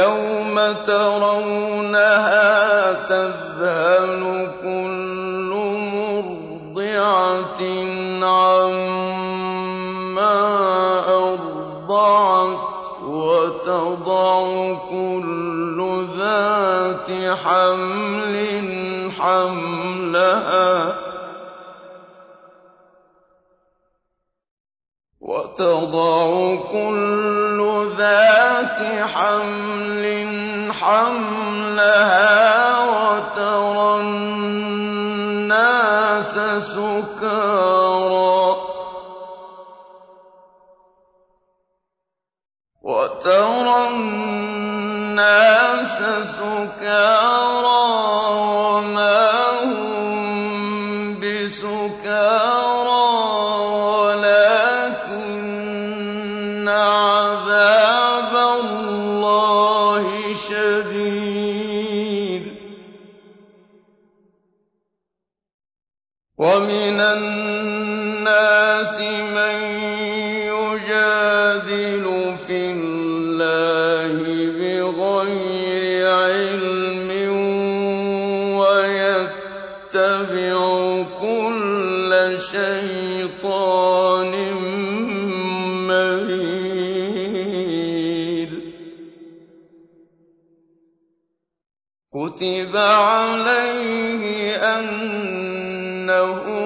يوم ترونها تذهل كل مرضعة عما أرضعت وتضع كل ذات حمل حملها وتضع كل ذات حمل حملها وترى الناس سكارى. وترى الناس سكارى. كتب عليه أنه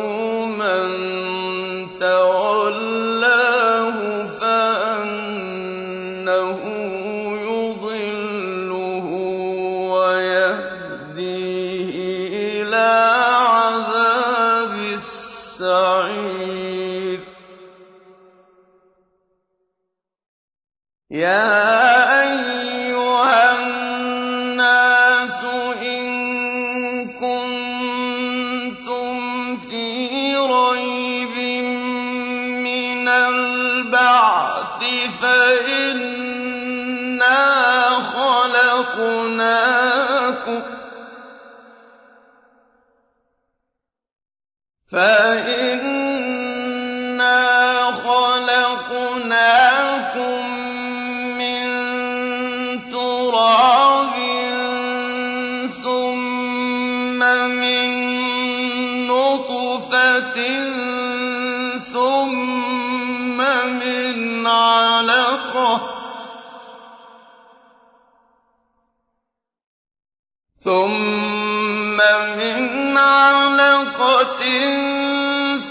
فإنا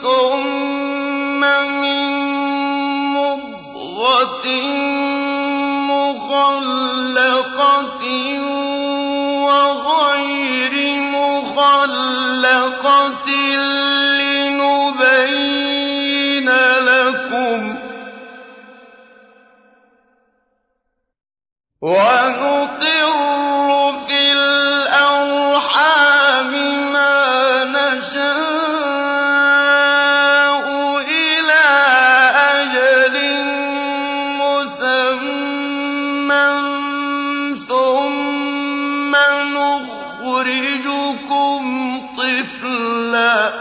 ثم من مضغة مخلقة وغير مخلقة لنبين لكم نخرجكم طفلا.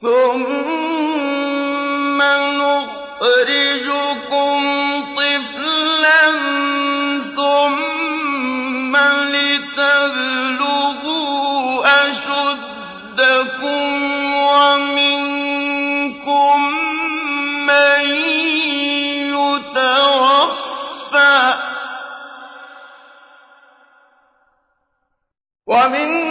ثم نخرجكم ومنكم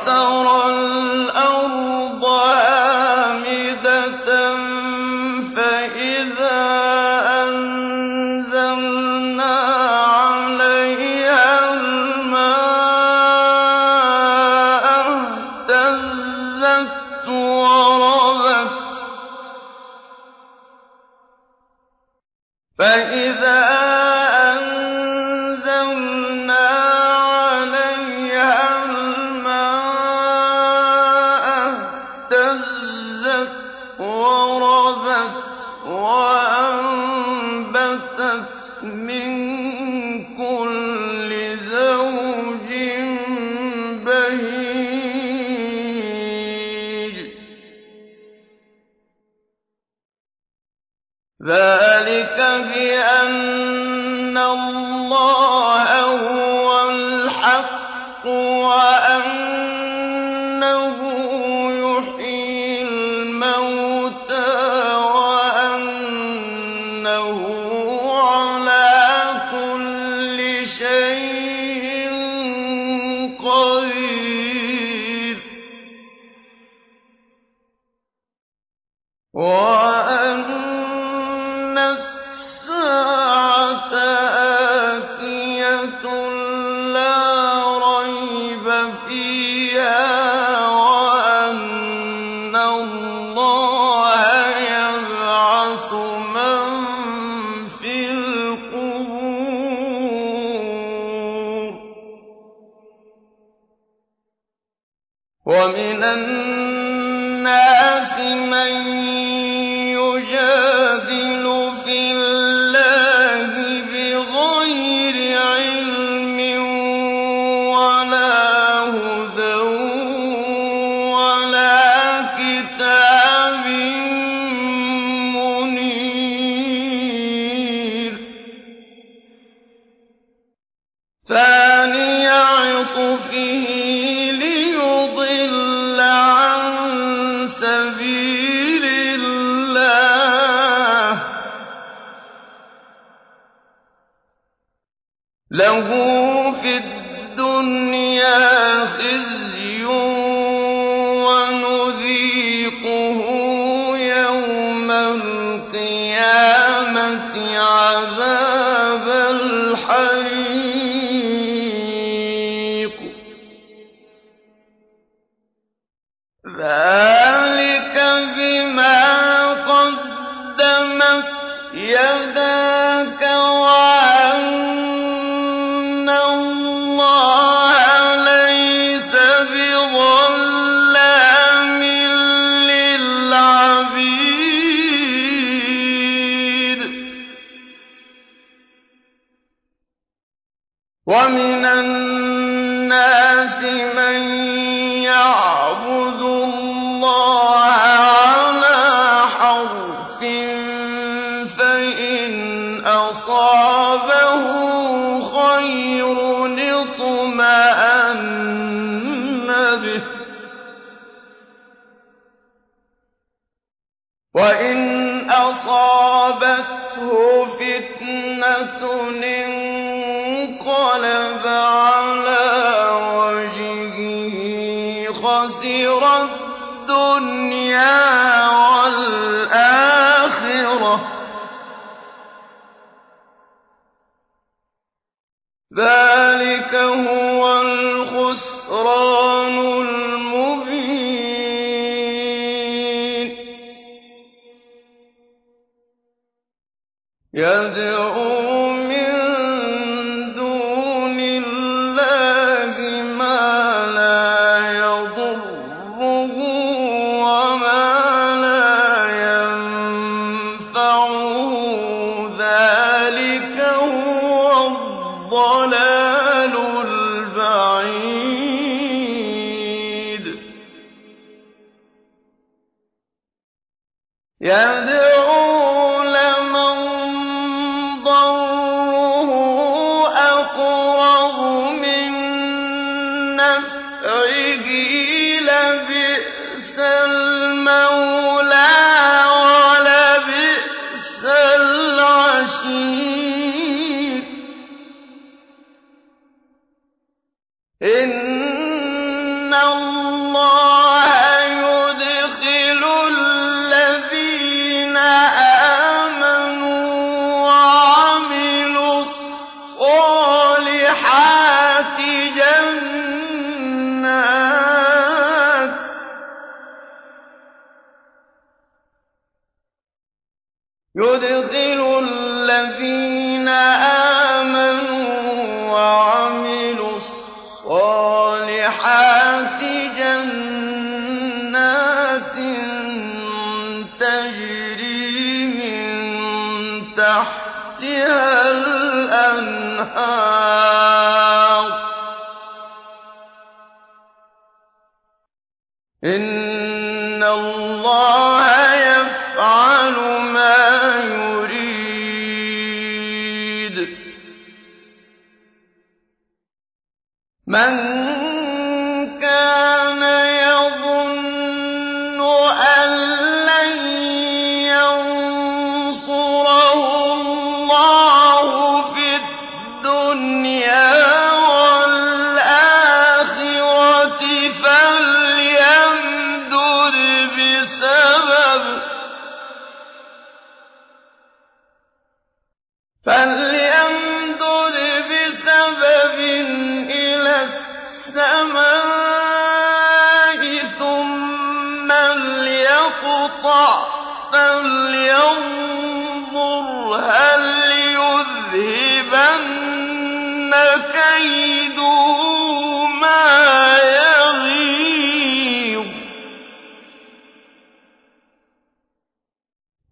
وَتَرَى نَّفْعِهِ ۚ الْأَنْهَارُ ۚ.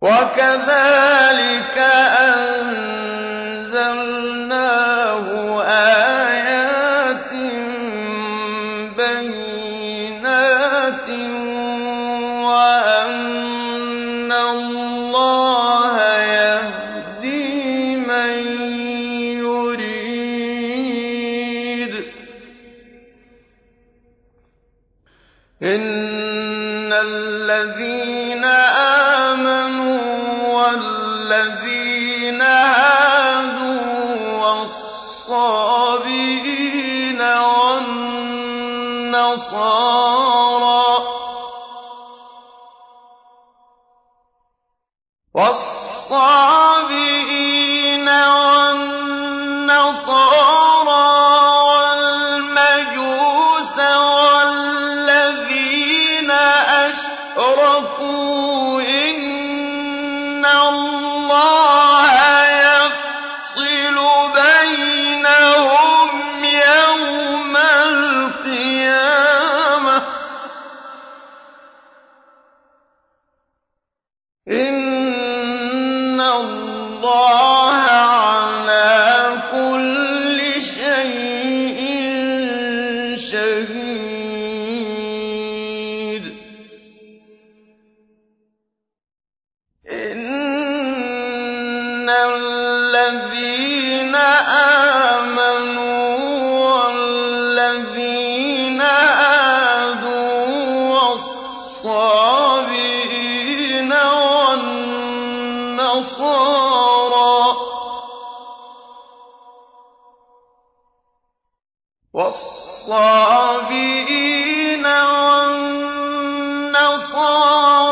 وَكَذَٰلِكَ وَالنَّصَارَىٰ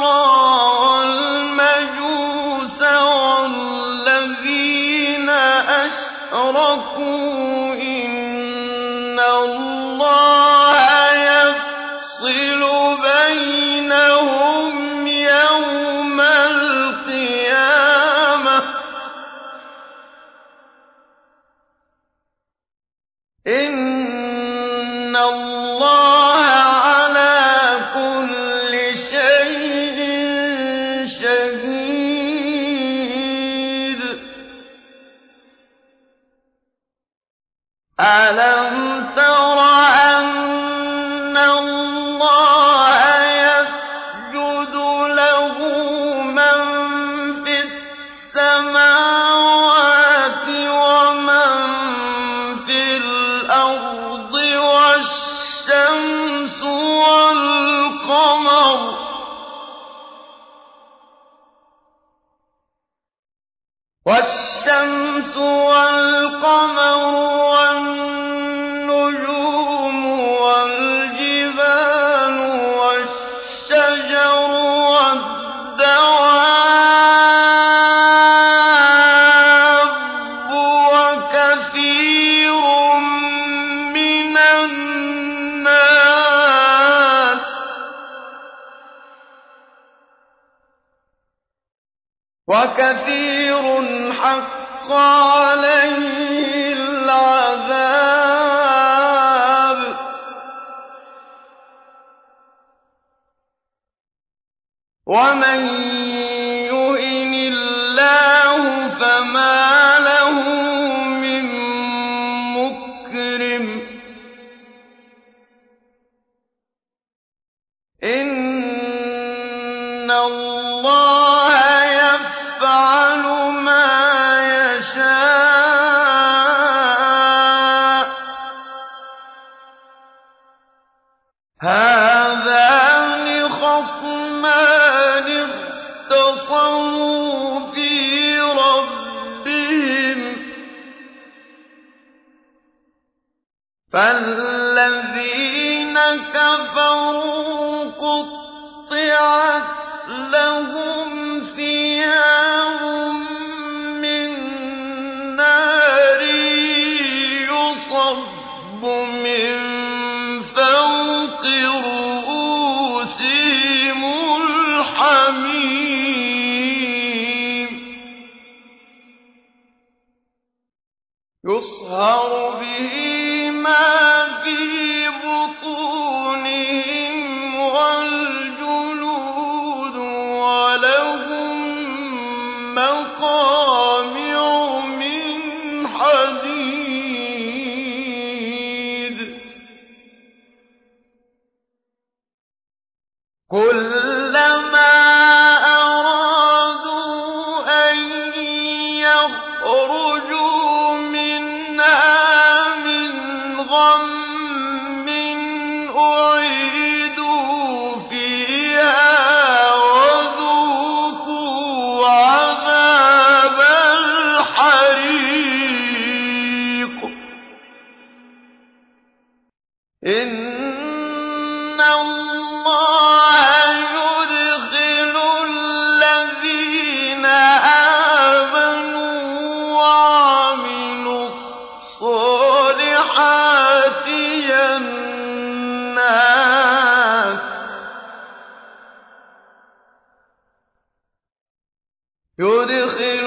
حق عليه العذاب. ومن يهن الله فما له من مكرم. إن الله يفعل يدخل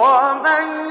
ومن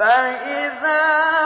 فَإِذَا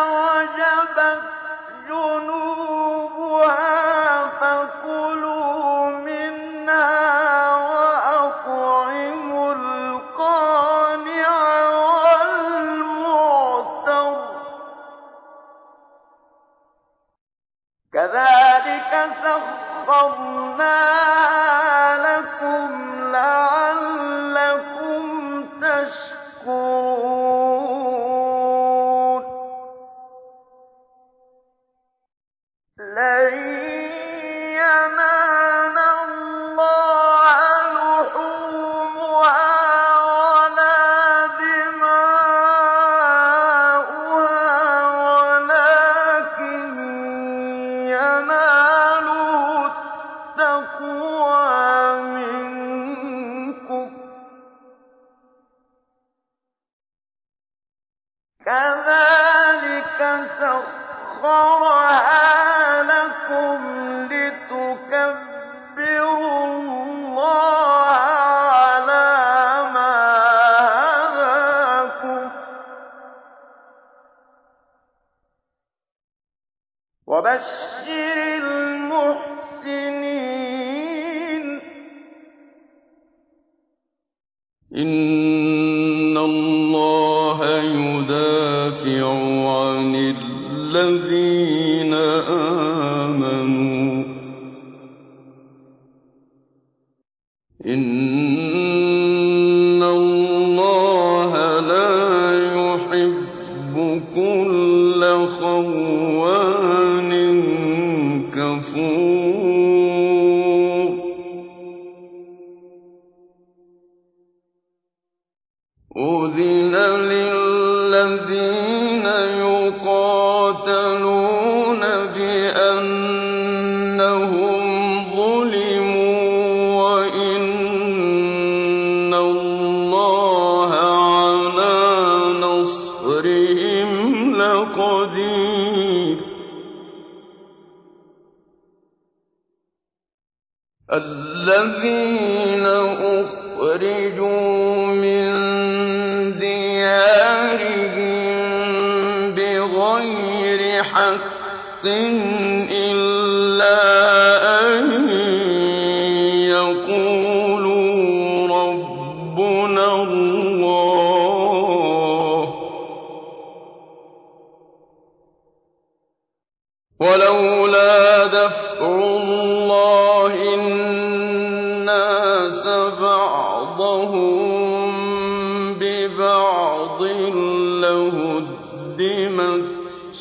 أُذِنَ لِلَّذِينَ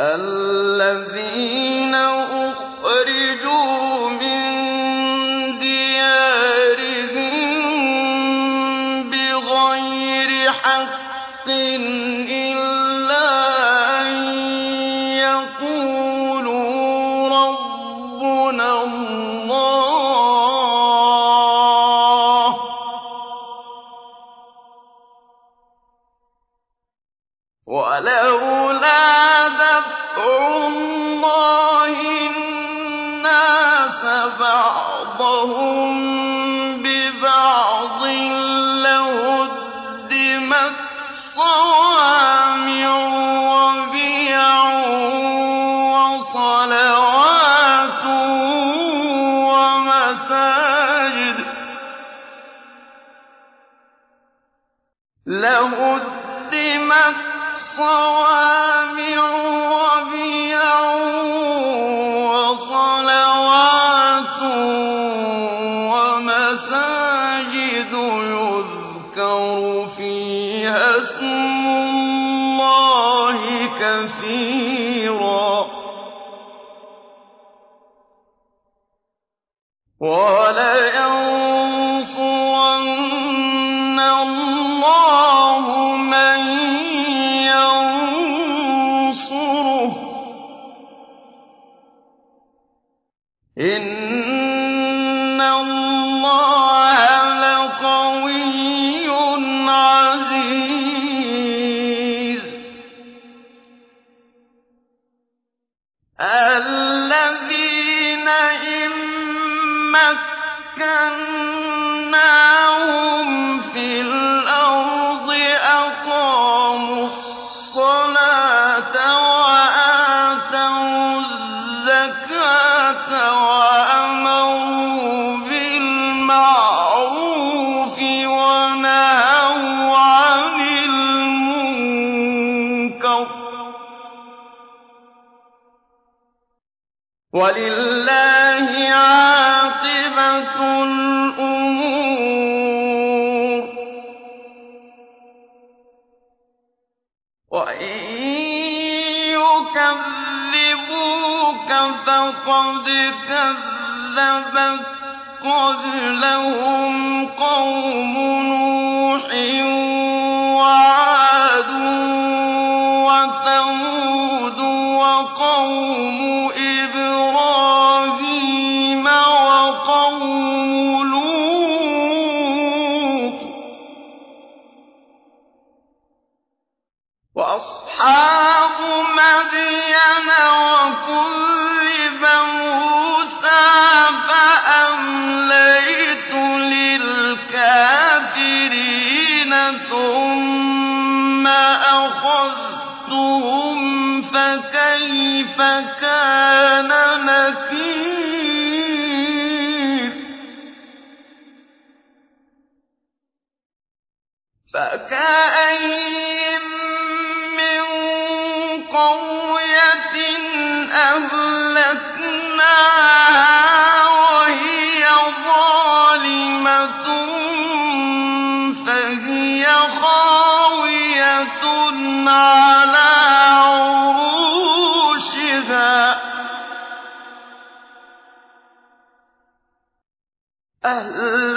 الَّذِينَ وَمَسَاجِدُ يُذْكَرُ فِيهَا اسْمُ اللَّهِ كَثِيرًا ۗ. وَأَمَرُوا بِالْمَعْرُوفِ وَنَهَوْا عَنِ فَقَدْ كَذَّبَتْ قَبْلَهُمْ قَوْمُ نُوحٍ وَعَادٌ وَثَمُودُ وَقَوْمُ إِبْرَاهِيمَ وَقَوْمُ لُوطٍ. وَأَصْحَابُ فكان نكير. فكأين من قوية أهلكناها وهي ظالمة فهي خاوية على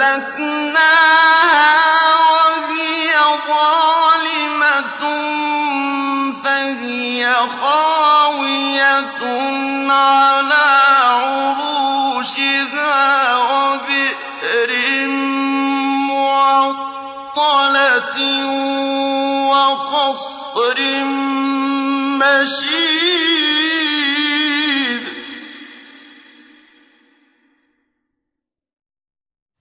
فَأَهْلَكْنَاهَا وَهِيَ ظَالِمَةٌ فَهِيَ خَاوِيَةٌ عَلَىٰ عُرُوشِهَا وَبِئْرٍ مُّعَطَّلَةٍ وَقَصْرٍ مَّشِيدٍ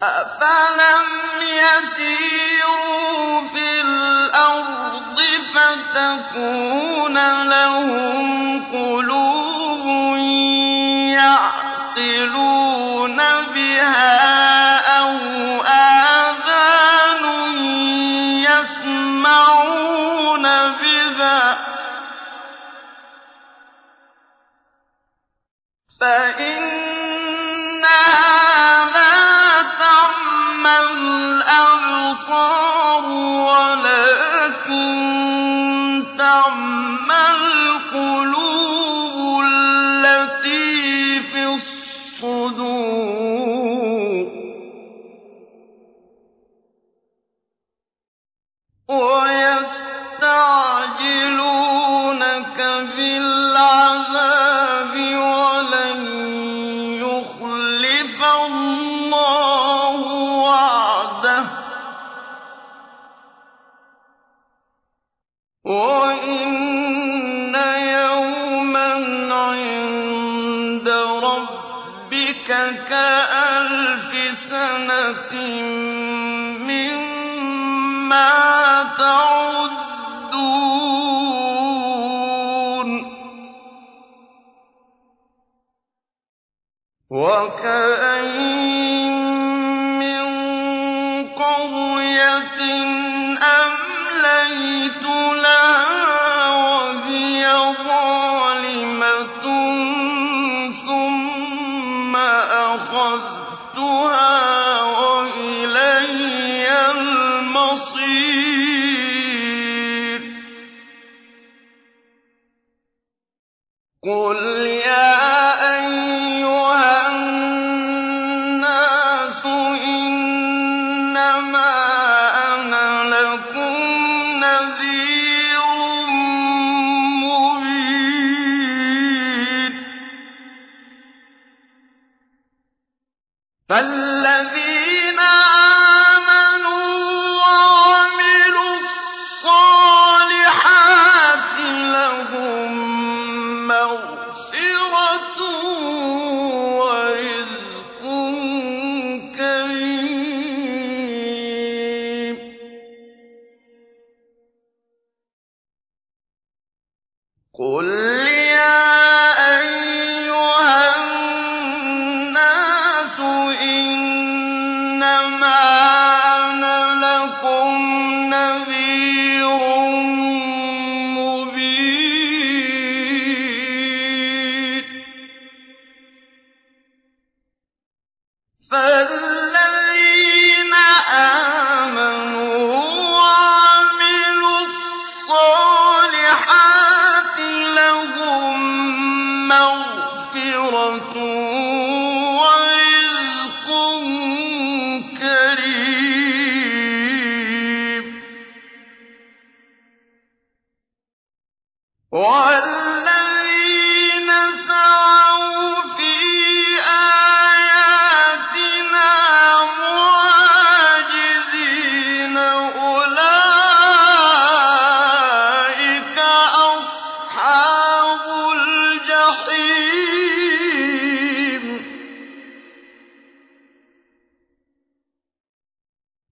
أَفَلَمْ يَسِيرُوا فِي الْأَرْضِ فَتَكُونَ لَهُمْ قُلُوبٌ يَعْقِلُونَ بِهَا أَخَذْتُهَا وَإِلَيَّ الْمَصِيرُ. فلا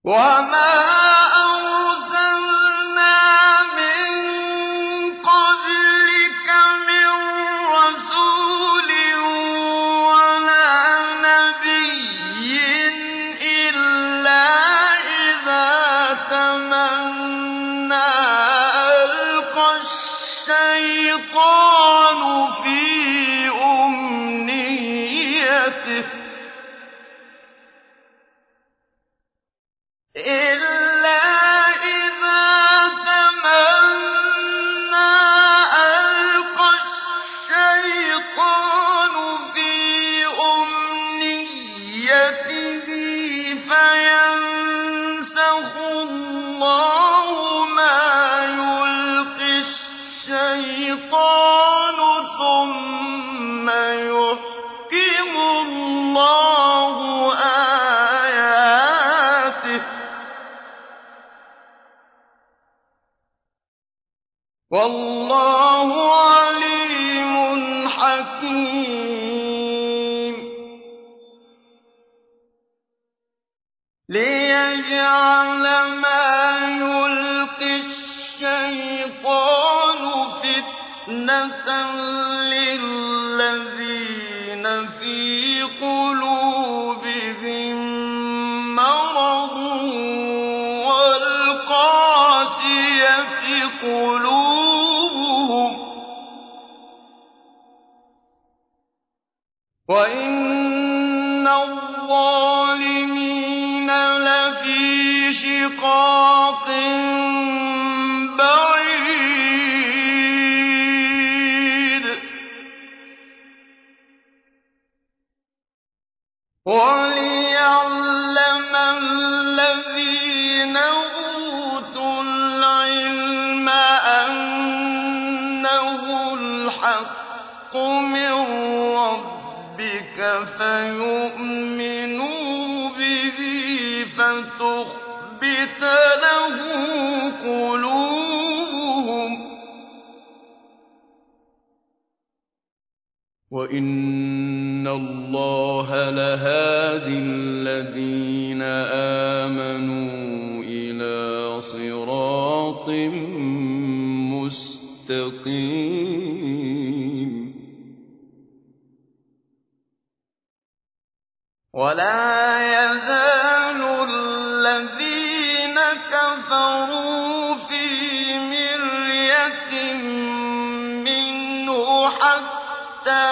我们 فَيُؤْمِنُوا بِهِ فَتُخْبِتَ لَهُ قُلُوبُهُمْ ۗ. وَإِنَّ اللَّهَ لَهَادِ الَّذِينَ آمَنُوا إِلَىٰ صِرَاطٍ مُّسْتَقِيمٍ. ولا يزال الذين كفروا في مرية منه حتى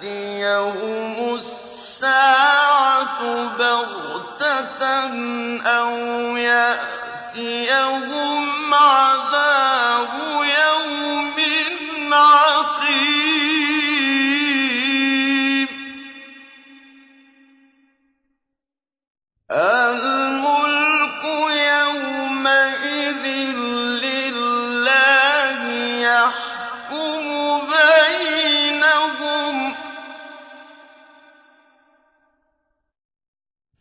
تأتيهم الساعة بغتة أو يأتيهم الْمُلْكُ يَوْمَئِذٍ لِّلَّهِ ۖ يَحْكُمُ بَيْنَهُمْ ۚ.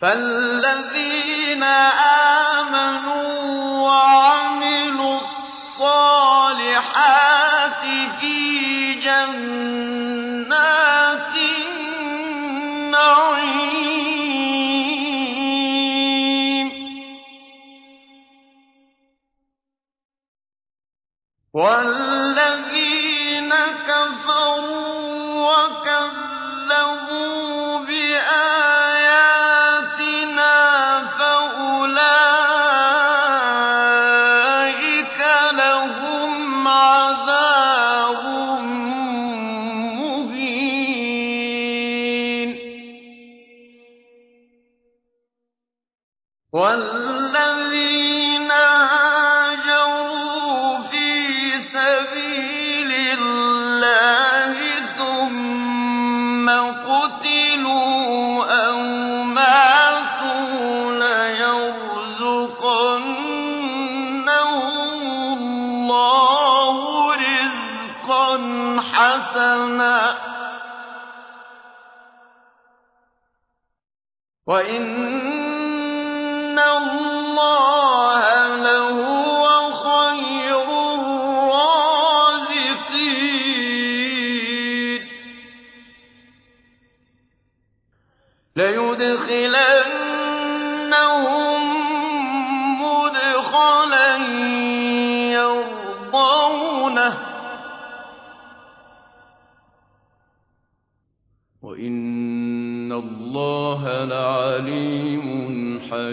فَالَّذِينَ آمَنُوا وَعَمِلُوا الصَّالِحَاتِ فِي جَنَّاتِ ولا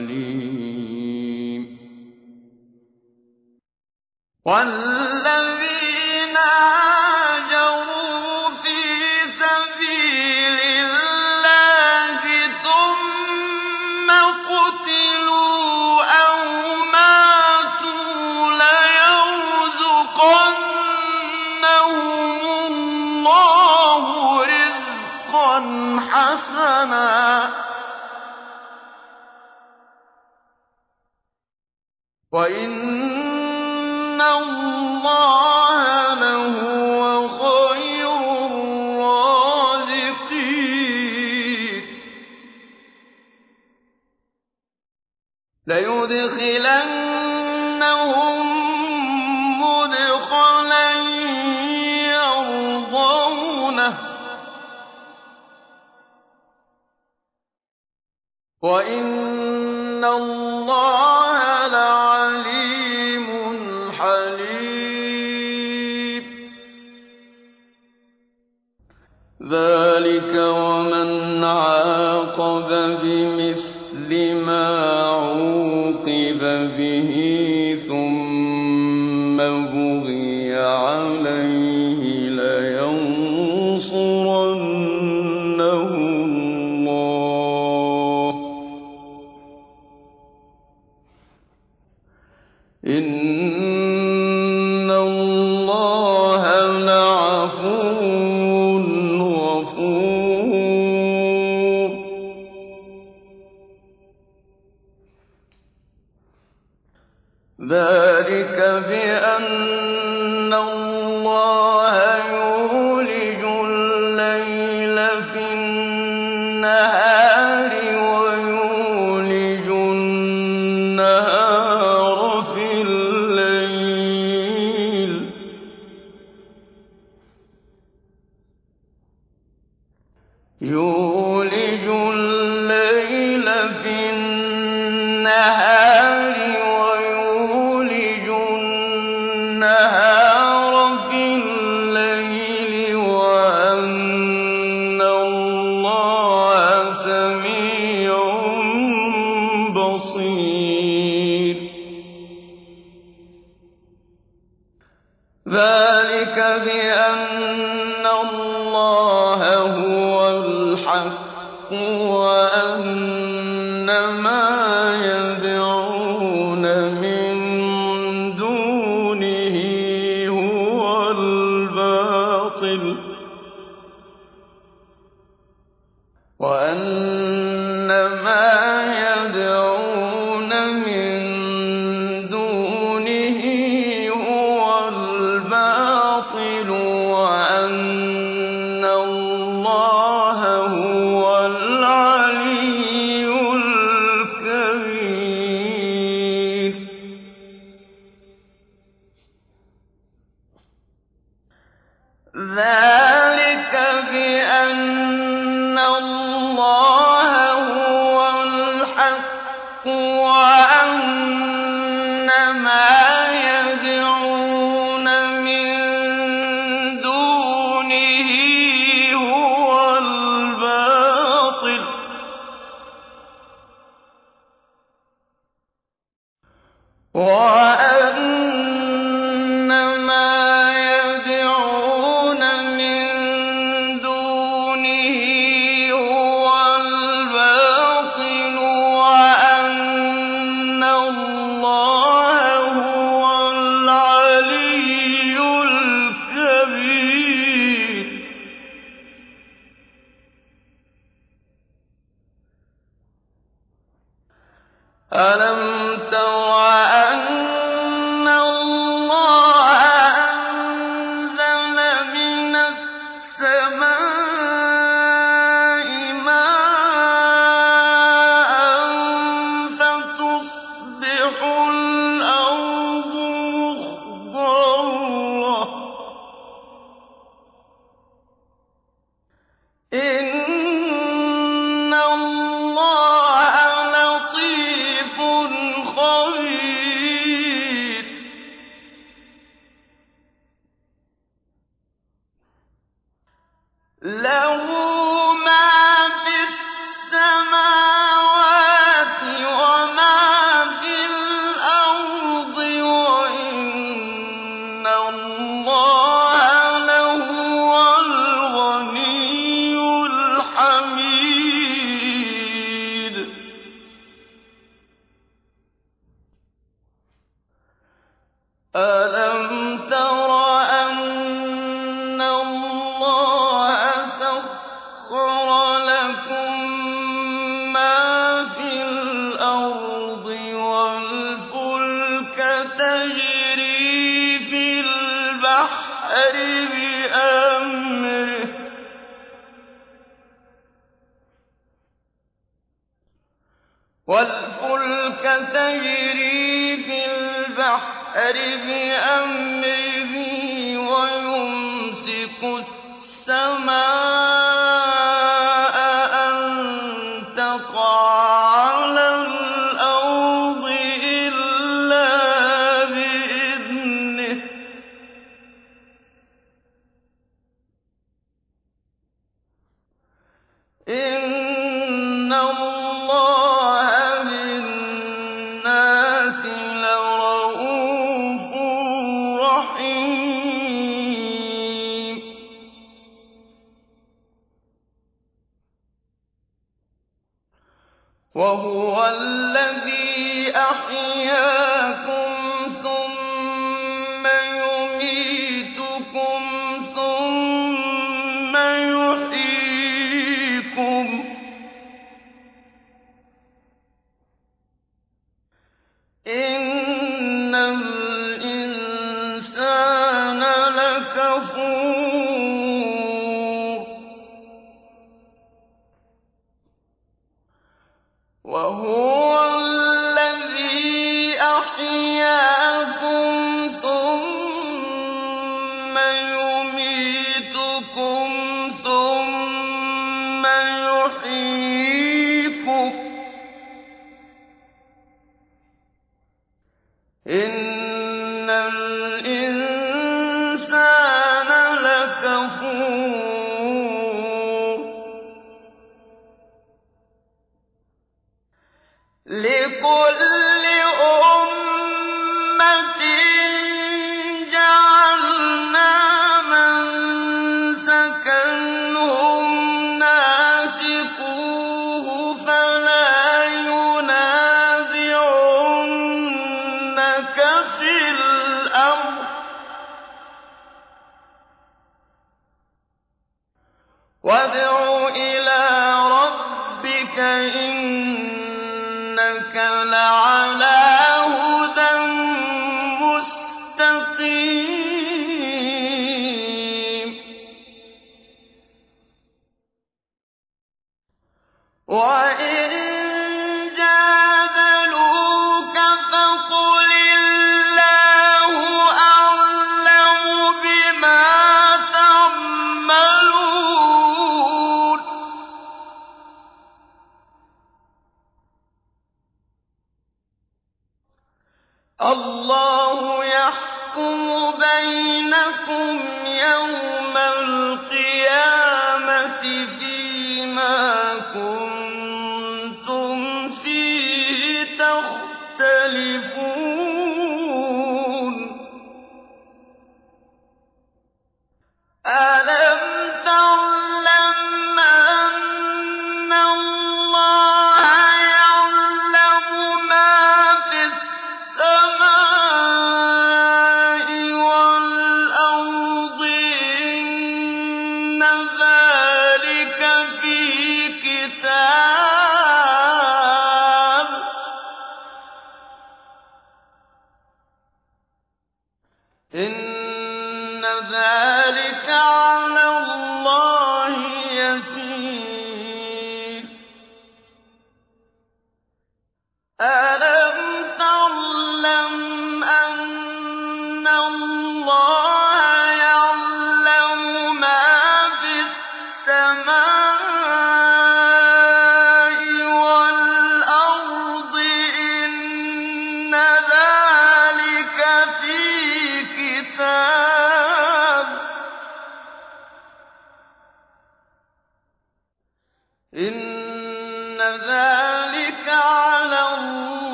عليم وَإِنَّ الْبَاطِلُ لَّهُ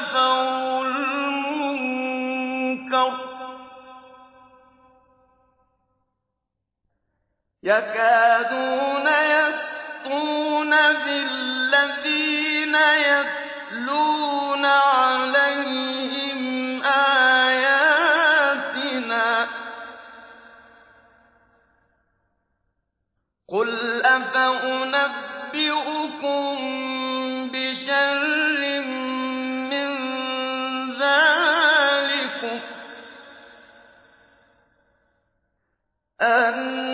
كفروا المنكر يكادون يسطون بالذين يتلون عليهم آياتنا قل أفأنبئ أن